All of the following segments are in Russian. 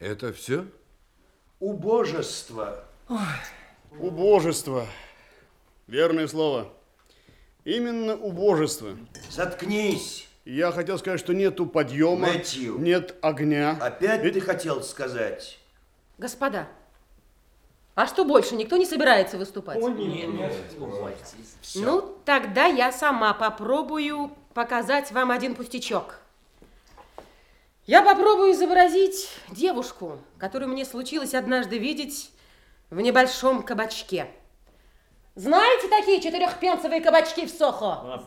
Это все? Убожество. Убожество. Верное слово. Именно убожество. Заткнись. Я хотел сказать, что нету подъема, Мэтью. нет огня. Опять Ведь- ты хотел сказать? Господа, а что больше, никто не собирается выступать? Ну, тогда я сама попробую показать вам один пустячок. Я попробую изобразить девушку, которую мне случилось однажды видеть в небольшом кабачке. Знаете такие четырехпенсовые кабачки в Сохо?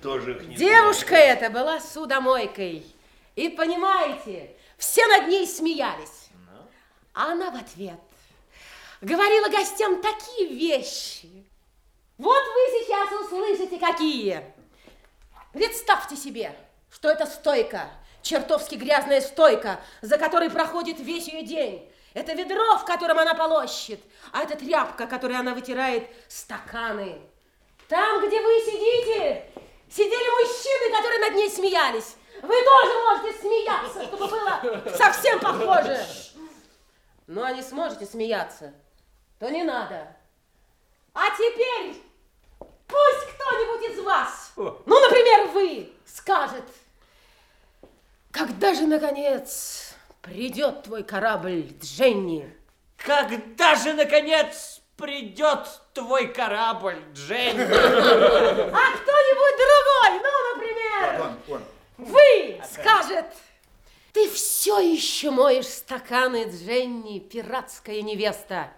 Тоже их не Девушка эта была судомойкой. И понимаете, все над ней смеялись. А она в ответ говорила гостям такие вещи. Вот вы сейчас услышите какие. Представьте себе, что это стойка, чертовски грязная стойка, за которой проходит весь ее день. Это ведро, в котором она полощет, а это тряпка, которой она вытирает стаканы. Там, где вы сидите, сидели мужчины, которые над ней смеялись. Вы тоже можете смеяться, чтобы было совсем похоже. Ну, а не сможете смеяться, то не надо. А теперь пусть кто-нибудь из вас, ну, например, вы, скажет, когда же, наконец, придет твой корабль, Дженни? Когда же, наконец, придет твой корабль, Дженни? А кто-нибудь другой, ну, например, Он, он. вы, скажет, ты все еще моешь стаканы, Дженни, пиратская невеста.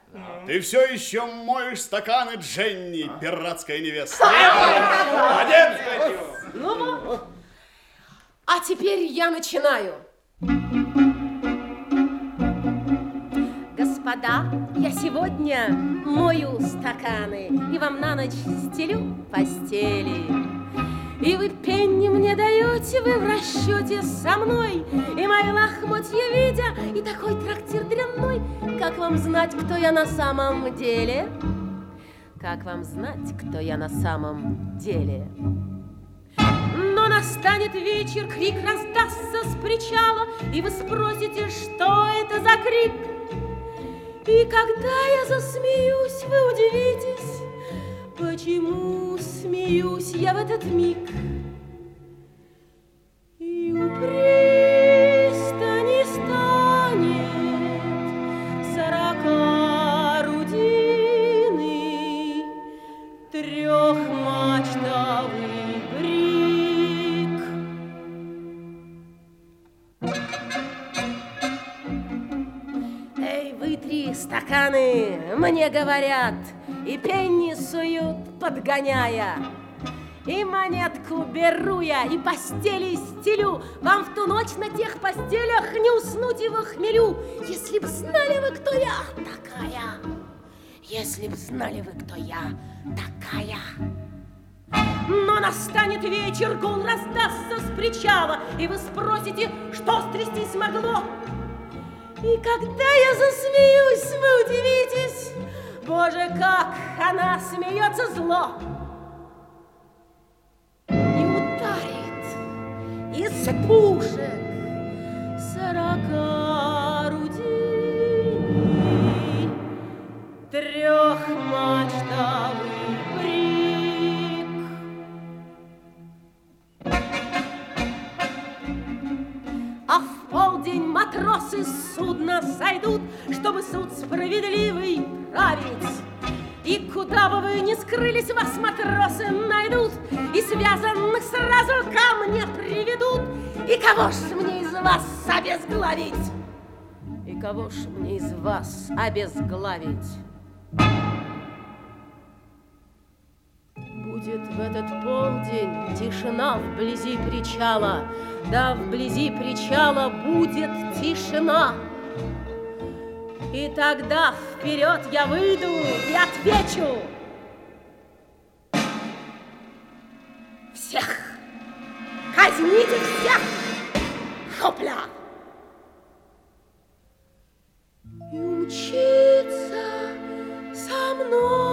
Ты все еще моешь стаканы, Дженни, пиратская невеста. Молодец! Ну, а теперь я начинаю. Господа, я сегодня мою стаканы и вам на ночь стелю постели. И вы пенни мне даете, вы в расчете со мной, И мои лохмотья видя, и такой трактир дрянной. Как вам знать, кто я на самом деле? Как вам знать, кто я на самом деле? Настанет вечер, крик раздастся с причала, И вы спросите, что это за крик? И когда я засмеюсь, вы удивитесь, Почему смеюсь я в этот миг? Стаканы, мне говорят, и пенни суют, подгоняя. И монетку беру я, и постели стелю. Вам в ту ночь на тех постелях не уснуть и во хмелю. Если б знали вы, кто я такая. Если б знали вы, кто я такая. Но настанет вечер, гул раздастся с причала, И вы спросите, что стрястись могло. И когда я засмеюсь, вы удивитесь, Боже, как она смеется зло. И ударит из пушек сорока матросы с судна сойдут, Чтобы суд справедливый править. И куда бы вы ни скрылись, вас матросы найдут, И связанных сразу ко мне приведут. И кого ж мне из вас обезглавить? И кого ж мне из вас обезглавить? Будет в этот полдень тишина вблизи причала, Да, вблизи причала будет тишина. И тогда вперед я выйду и отвечу. Всех! Казните всех! Хопля! И умчится со мною